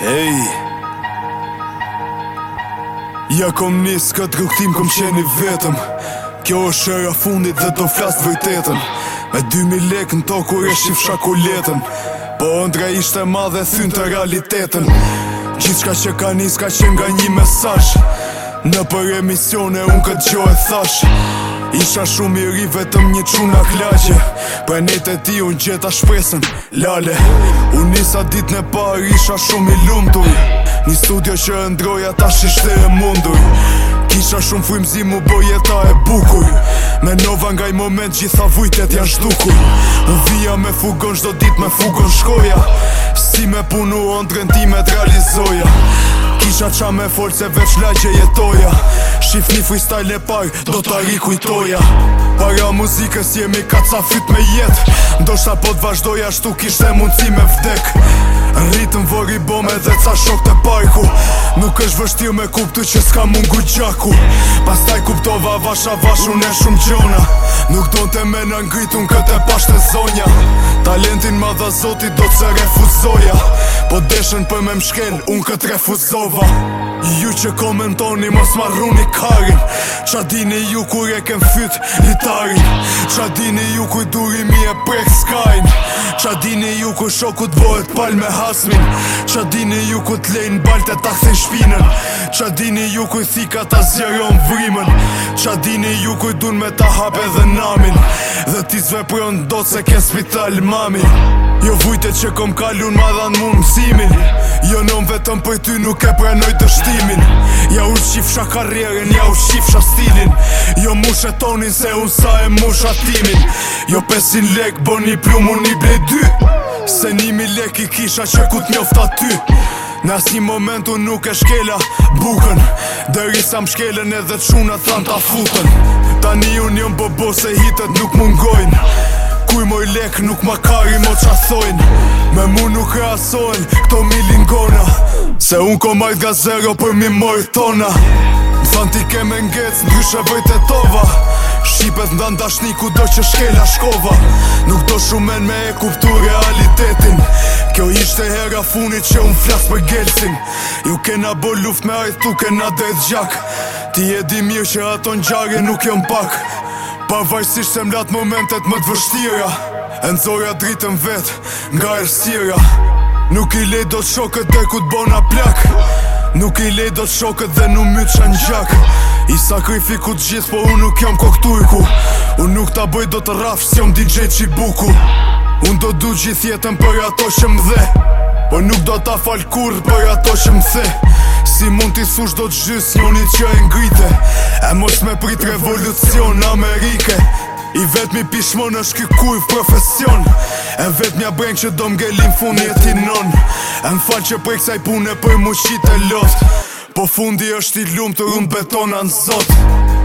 Ej Ja kom nis, këtë gëktim kom qeni vetëm Kjo është shëra fundit dhe do flasë vëjtetën Me 2000 lek në kur e shif shakuletën Po ëndra ishte dhe thynë të realitetën Gjithë shka që ka nis, ka qenë nga një mesajsh Në për emisione unë këtë gjo e thash Isha shumë i ri vetëm një qunë a klagje Për e nejtë e ti unë gjeta shpresën Lale Unë nisa dit në par isha shumë i lumëtur Një studio që ndroja ta shishte e mundur Kisha shumë frimzi mu bëje ta e bukur Me nova nga i moment gjitha vujtet janë shdukur Në vija me fugon shdo dit me fugon shkoja Si me punu o në të realizoja Kisha qa me folë se veç lajqe jetoja Shif një freestyle e paj, do ta ri kujtoja Para muzikës jemi ka ca fyt me jet Ndoshta po të vazhdoja shtu kishte mundësi me vdek Rritën vori bome dhe ca shok të pajku Nuk është vështir me kuptu që s'ka mungu gjaku Pas taj kuptova vasha vashu në shumë gjona Nuk do në të menë ngritun këtë e pashtë e zonja Talentin ma dha zoti do të se refuzoja Po deshen për me mshken, unë këtë refuzova Ju që komentoni mos marruni karin Qa dini ju ku rekem fyt një Qa dini ju ku i duri e prek skajn Qa dini ju ku shoku të pal me hasmin Qa dini ju ku t'lejn balte balt e ta thin shpinën Qa dini ju ku i thika ta zjeron vrimën Qa dini ju ku i dun me ta hape dhe në namin Dhe ti zve po jo ndotë se ke spital mami Jo vujte që kom kalun madhan mu mësimin Jo nëm vetëm për ty nuk e prenoj shtimin Ja u shifsha karrierin, ja u shifsha stilin Jo mu shetonin se unë sa e mu shatimin Jo pesin lek, bo një plumë, unë i blej dy Se lek i kisha që ku t'njofta ty Në asni momentu nuk e shkela bukën Dëri sa më shkelen edhe të shuna than ta futën Tani unë jëmë bëbo se hitet nuk mungojnë Kuj moj lek nuk ma kari mo qa thojnë Me mu nuk rasojnë këto milingona Se unë ko majt ga zero për mi mojt tona Më than ti keme ngec në gjyshe bëjt e tova Shqipet ndan dashni ku do që shkela shkova Nuk do shumen me e kuptu realitetin Kjo ishte hera funit që unë flasë për gelsin Ju kena bo luft me ajth, tu kena dhejt gjak Ti e di mirë që ato në nuk jom pak Pavajsisht se mlatë momentet më të vështira Enzoja dritën vetë nga ersira Nuk i lej do të shokët dhe ku të bona plak Nuk i lej do të shokët dhe nuk mytë që në gjak I sakrifiku të gjithë po unë nuk jam koktujku Unë nuk ta bëj do të rafës jom DJ Qibuku gjithë jetën për ato që më dhe Po nuk do ta fal kur për ato që më the Si mund t'i sush do t'gjys një një që e ngrite E mos me prit revolucion në Amerike I vet mi pishmo në shkikuj profesion E vet mi a breng që do m'gelim Fun jeti non E m'fal që prej kësaj pune për mu qite lot Po fundi është i lumë të rumë betonan zot